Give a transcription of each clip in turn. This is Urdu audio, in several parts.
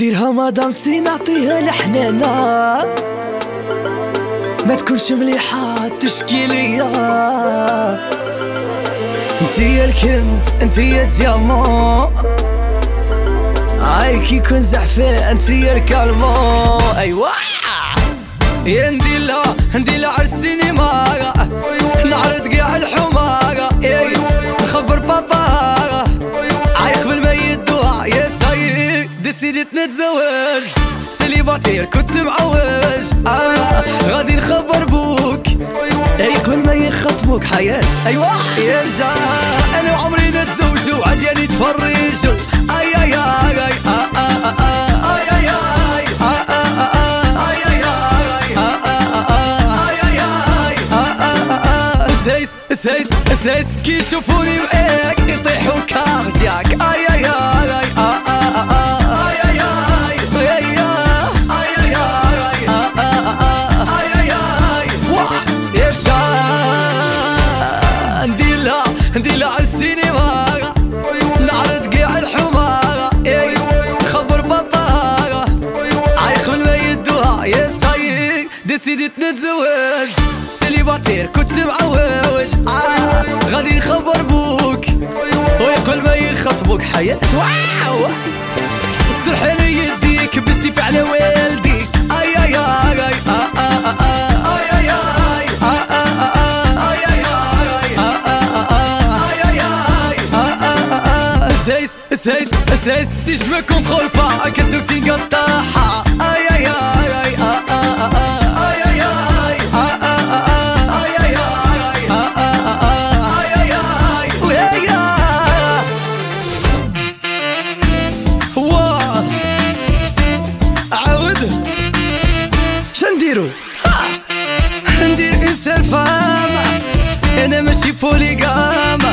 نديرها مدامتي نعطيها الحنانة ما تكونش مليحة، تشكي ليا. انتي الكنز انتي الديامون هاي كي يكون زعفان انتي الكالمون ايوا يا نديلا نديلا على السينما. نعرض كاع الحمارة. نخبر بابا. ساي ديسيديت نتزوج سليباتير كنت معوج آه غادي نخبر بوك اي عايق بالميت خطبوك حياة ايوا يا جا انا وعمري نتزوجو عاد نتفرجو اي اي اي اي اي اي اي آه كي يشوفوني معاك يطيحوا كاردياك سايق ديسيديت نتزوج سليباتير كنت معوج غادي نخبر بوك ويقول ما يخطبوك حياة واو السرحاني يديك بالسيف على والديك اي اي اي اي آه آه آه آه. اي اي اي آه آه آه آه. اي اي اي آه آه آه آه. اي شنديرو ندير انسان فاما انا ماشي بوليغاما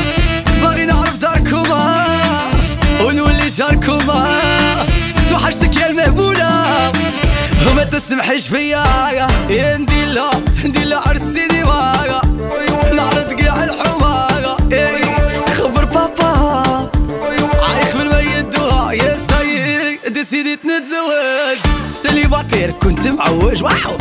باغي نعرف داركما ونولي جاركما توحشتك يا المهبولة. وما تسمحيش فيا يا نديلا نديلا عرس السينما. نعرض سايق ديسيديت نتزوج سليباتير كنت معوج واو